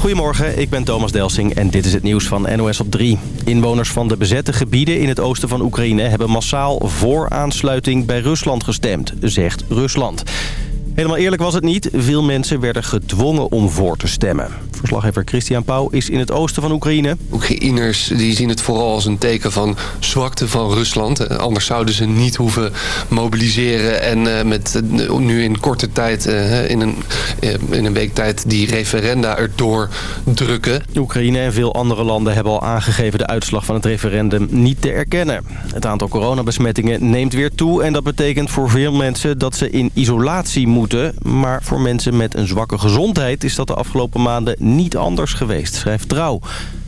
Goedemorgen, ik ben Thomas Delsing en dit is het nieuws van NOS op 3. Inwoners van de bezette gebieden in het oosten van Oekraïne... hebben massaal voor aansluiting bij Rusland gestemd, zegt Rusland. Helemaal eerlijk was het niet. Veel mensen werden gedwongen om voor te stemmen. Verslaggever Christian Pauw is in het oosten van Oekraïne. Oekraïners die zien het vooral als een teken van zwakte van Rusland. Eh, anders zouden ze niet hoeven mobiliseren en uh, met, uh, nu in korte tijd, in, een, in een week tijd, die referenda erdoor drukken. Oekraïne en veel andere landen hebben al aangegeven de uitslag van het referendum niet te erkennen. Het aantal coronabesmettingen neemt weer toe en dat betekent voor veel mensen dat ze in isolatie moeten maar voor mensen met een zwakke gezondheid is dat de afgelopen maanden niet anders geweest, schrijft Trouw.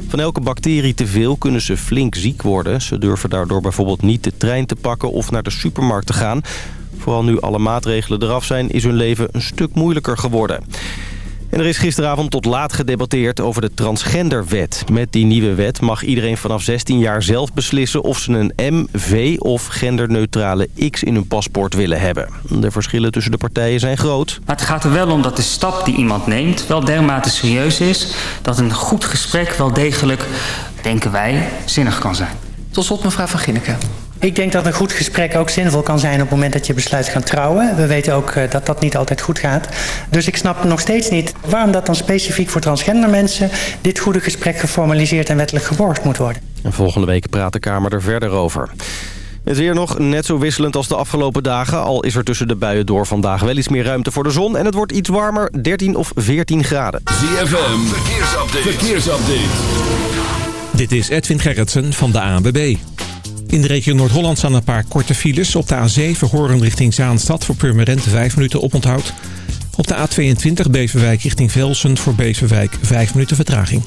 Van elke bacterie te veel kunnen ze flink ziek worden. Ze durven daardoor bijvoorbeeld niet de trein te pakken of naar de supermarkt te gaan. Vooral nu alle maatregelen eraf zijn, is hun leven een stuk moeilijker geworden. En er is gisteravond tot laat gedebatteerd over de transgenderwet. Met die nieuwe wet mag iedereen vanaf 16 jaar zelf beslissen... of ze een M, V of genderneutrale X in hun paspoort willen hebben. De verschillen tussen de partijen zijn groot. Maar het gaat er wel om dat de stap die iemand neemt wel dermate serieus is... dat een goed gesprek wel degelijk, denken wij, zinnig kan zijn. Tot slot mevrouw Van Ginneken. Ik denk dat een goed gesprek ook zinvol kan zijn op het moment dat je besluit gaan trouwen. We weten ook uh, dat dat niet altijd goed gaat. Dus ik snap nog steeds niet waarom dat dan specifiek voor transgender mensen... dit goede gesprek geformaliseerd en wettelijk geborgd moet worden. En volgende week praat de Kamer er verder over. Het weer nog net zo wisselend als de afgelopen dagen. Al is er tussen de buien door vandaag wel iets meer ruimte voor de zon. En het wordt iets warmer, 13 of 14 graden. ZFM, verkeersupdate. verkeersupdate. Dit is Edwin Gerritsen van de ANWB. In de regio Noord-Holland staan een paar korte files. Op de A7 Horen richting Zaanstad voor Purmerend 5 minuten oponthoud. Op de A22 Beverwijk richting Velsen voor Beverwijk 5 minuten vertraging.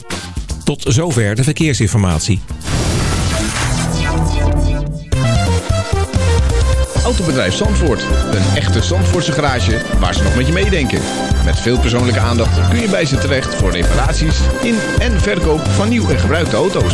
Tot zover de verkeersinformatie. Autobedrijf Zandvoort. Een echte Zandvoortse garage waar ze nog met je meedenken. Met veel persoonlijke aandacht kun je bij ze terecht voor reparaties in en verkoop van nieuw en gebruikte auto's.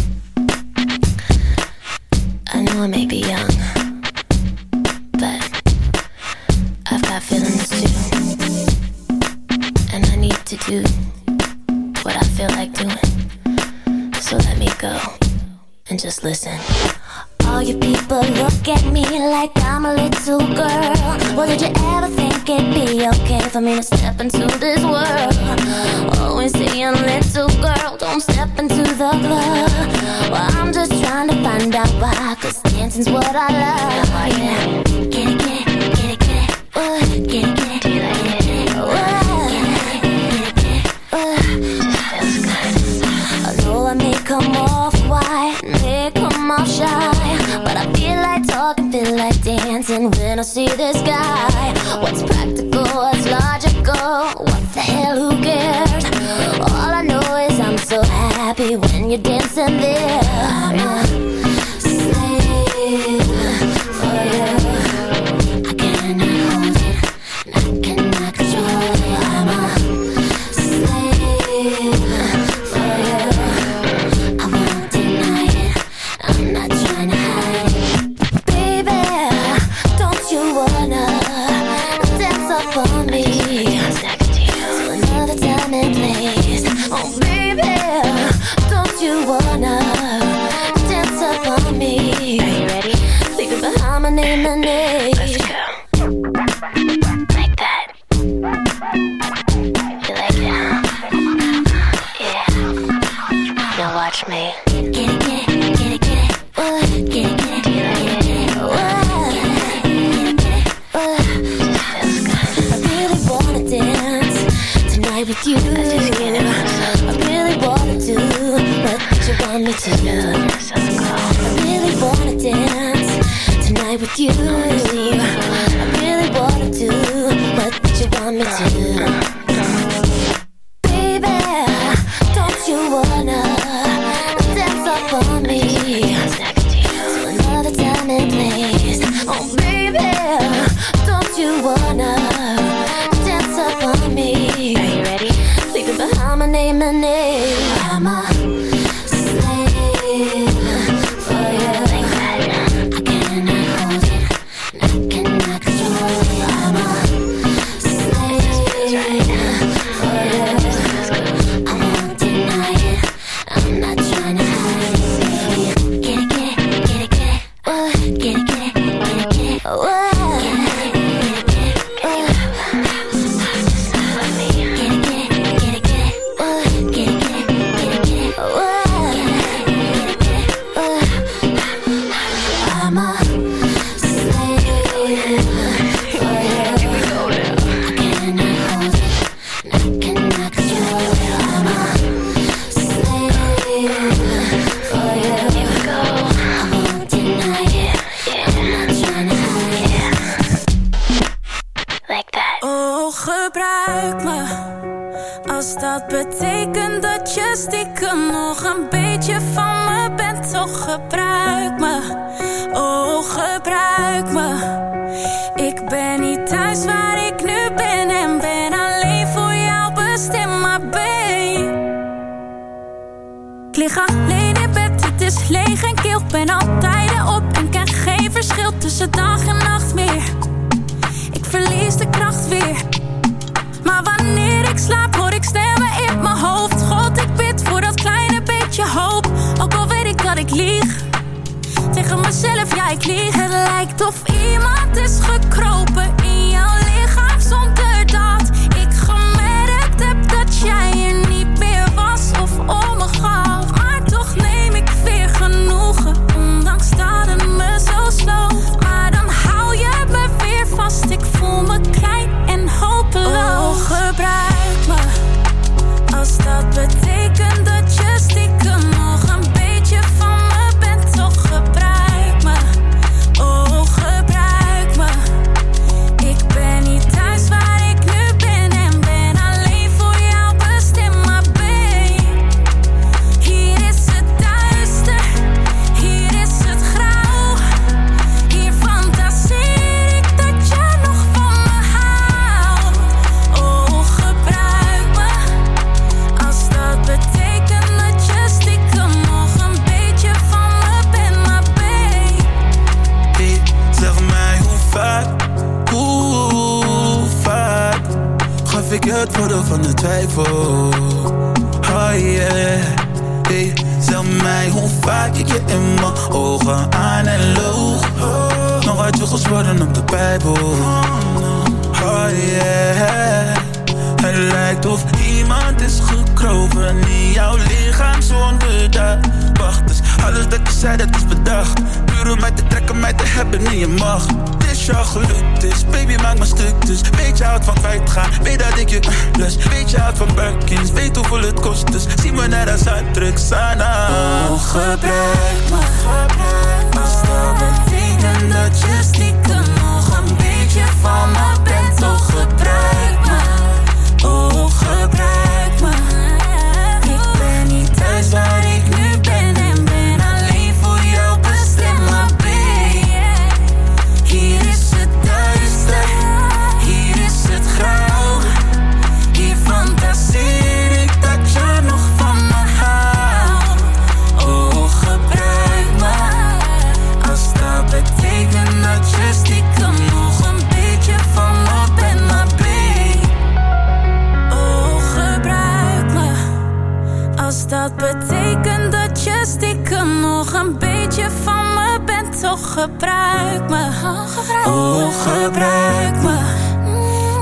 I may be young, but I've got feelings too. And I need to do what I feel like doing. So let me go and just listen. All you people look at me like I'm a little girl. Well, did you ever think it'd be okay for me to step into this world? Always saying, little girl, don't step into the club. Well, I'm just trying to find out why, cause dancing's what I love. Oh. Get it, get it, get it, get it. Uh, get it, get it, get it, get it. Uh, uh. I know I may come off white, may come off shy. But I feel like talking, feel like dancing when I see this guy. What's practical, what's logical? What the hell, who cares? All I know is I'm so happy when you're dancing there it.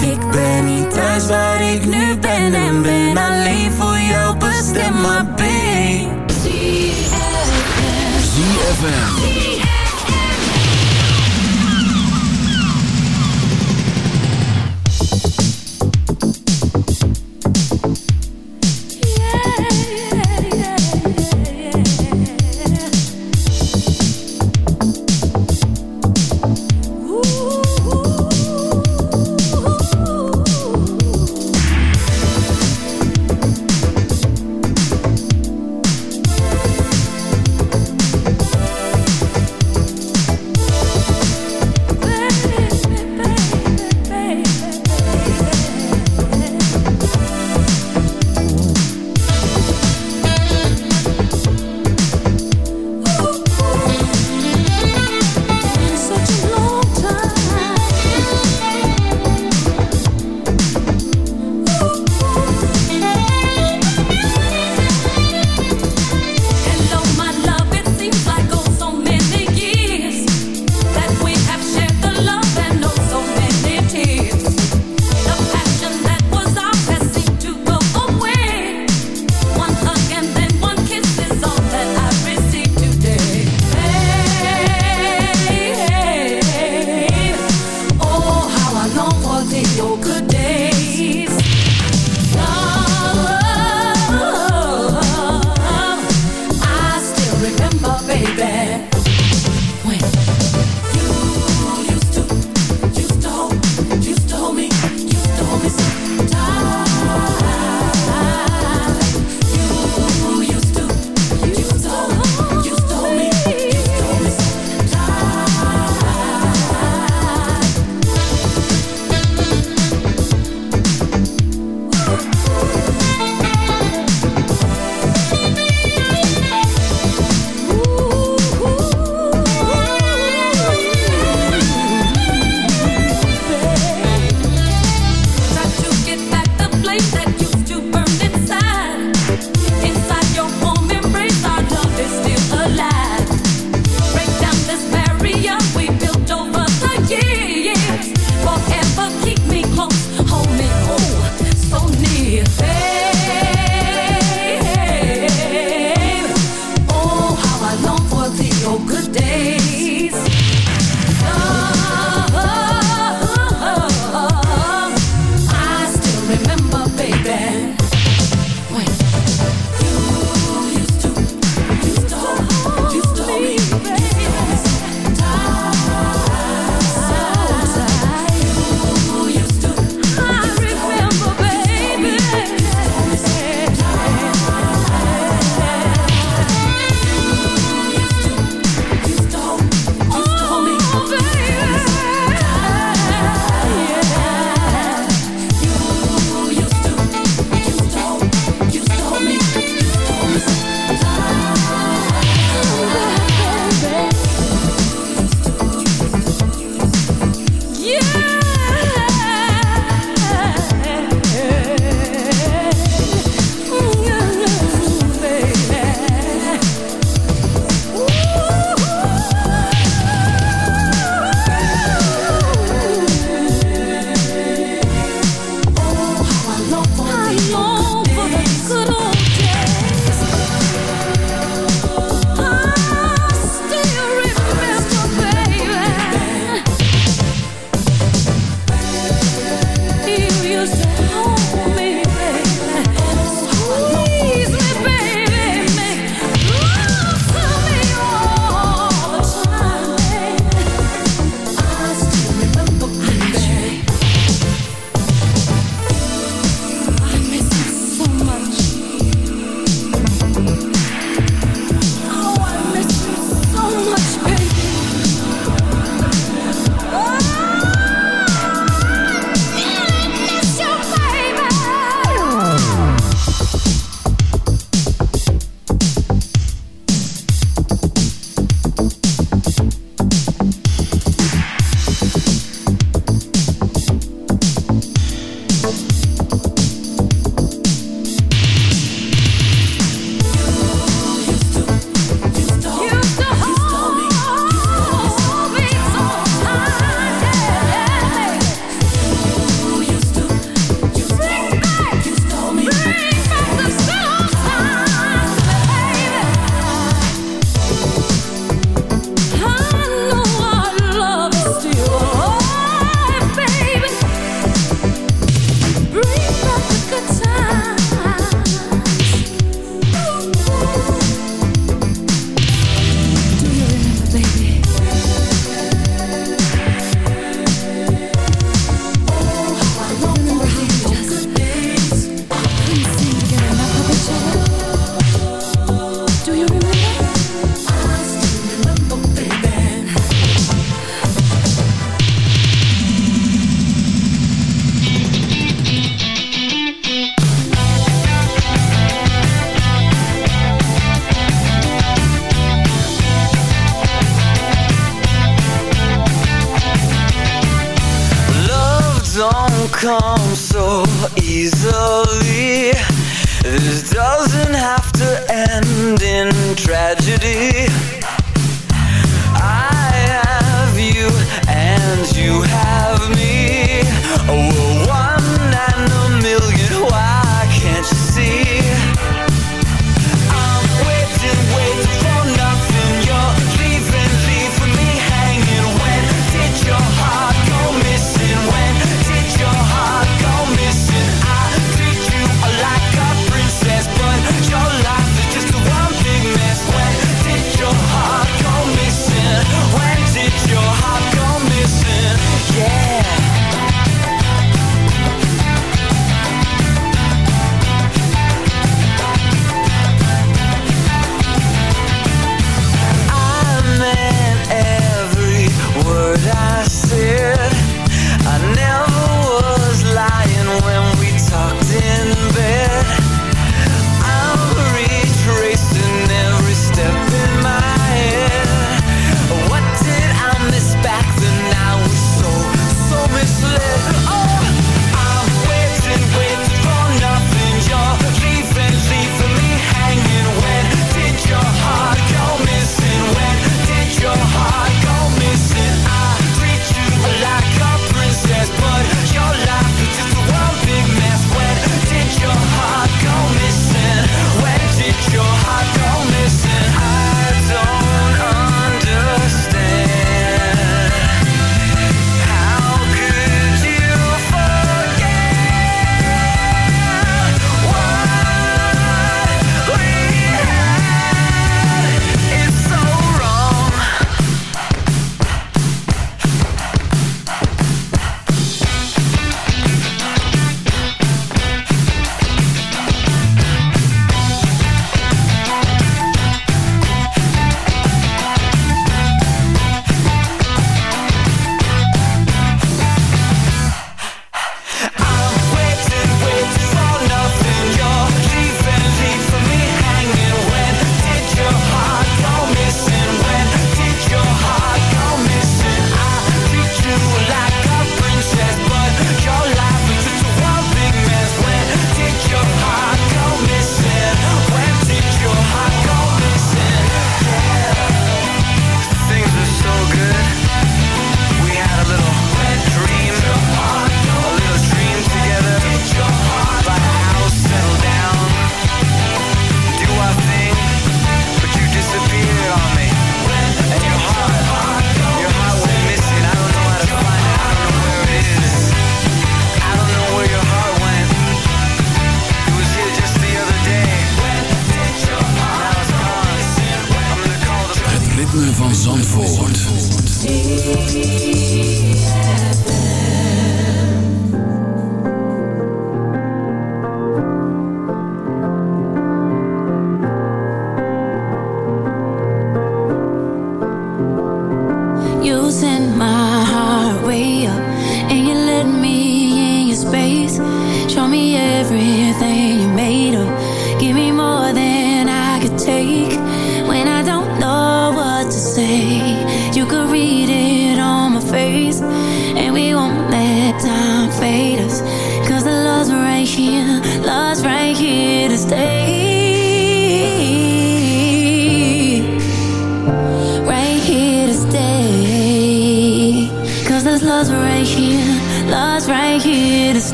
Ik ben niet thuis waar ik nu ben en ben alleen voor jou bestemd, maar B. ZFM.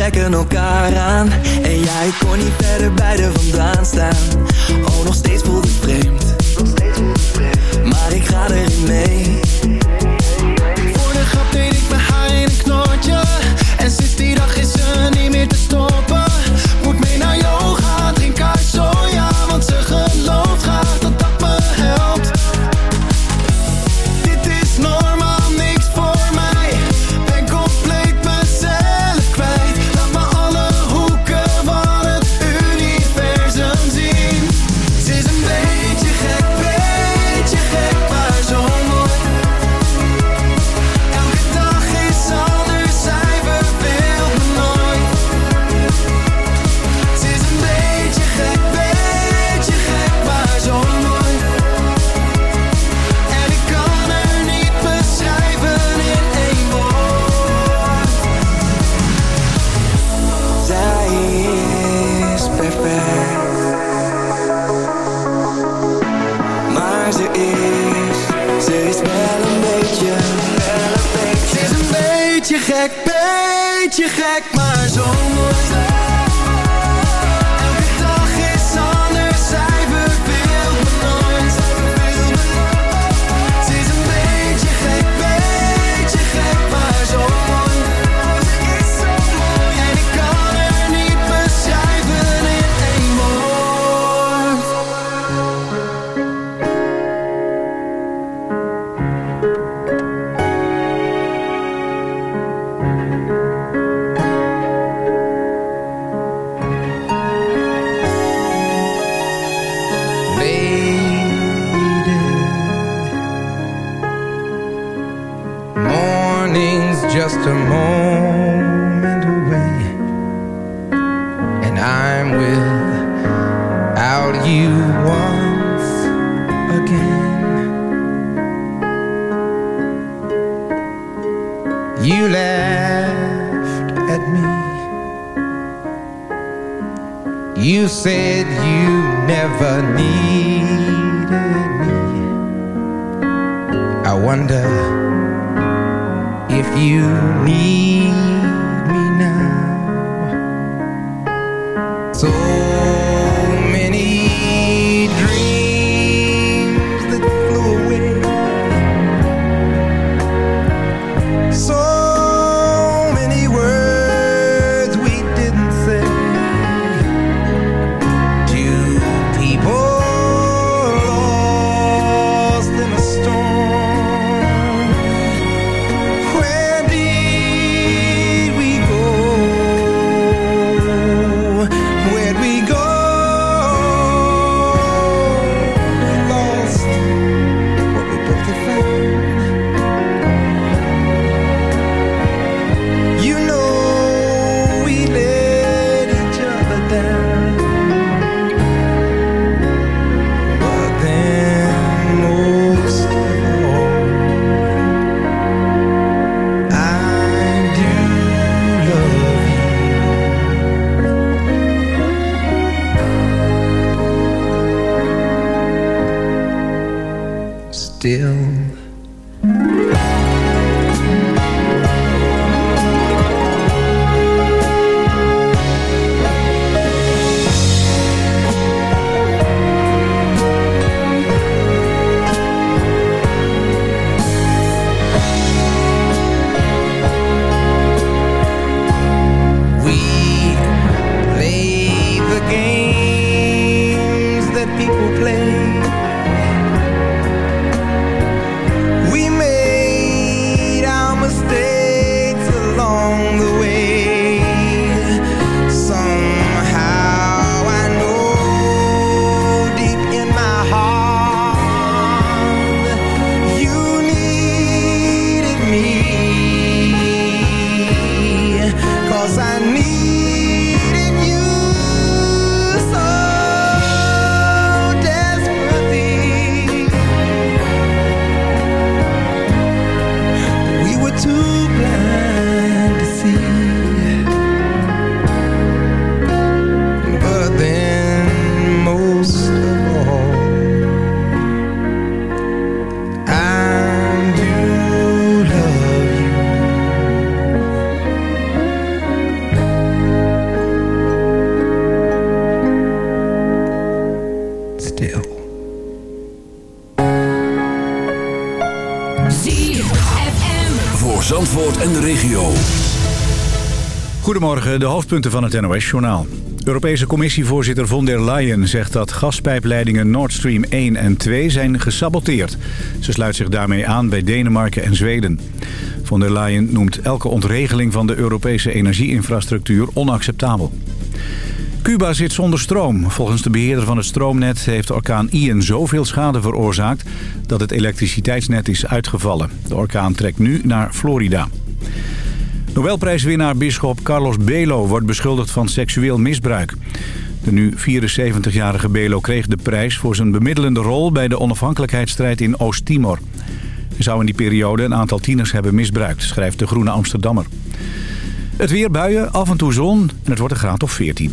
trekken elkaar aan. En jij kon niet verder bij de vandaan staan. Oh, nog steeds voelt het vreemd. Maar ik ga erin mee. still De hoofdpunten van het NOS-journaal. Europese commissievoorzitter von der Leyen zegt dat gaspijpleidingen Nord Stream 1 en 2 zijn gesaboteerd. Ze sluit zich daarmee aan bij Denemarken en Zweden. Von der Leyen noemt elke ontregeling van de Europese energieinfrastructuur onacceptabel. Cuba zit zonder stroom. Volgens de beheerder van het stroomnet heeft orkaan Ian zoveel schade veroorzaakt... dat het elektriciteitsnet is uitgevallen. De orkaan trekt nu naar Florida. Nobelprijswinnaar bischop Carlos Belo wordt beschuldigd van seksueel misbruik. De nu 74-jarige Belo kreeg de prijs voor zijn bemiddelende rol bij de onafhankelijkheidsstrijd in Oost-Timor. Hij zou in die periode een aantal tieners hebben misbruikt, schrijft de Groene Amsterdammer. Het weer buien, af en toe zon en het wordt een graad of 14.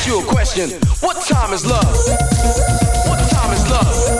ask you a question. What time is love? What time is love?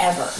ever.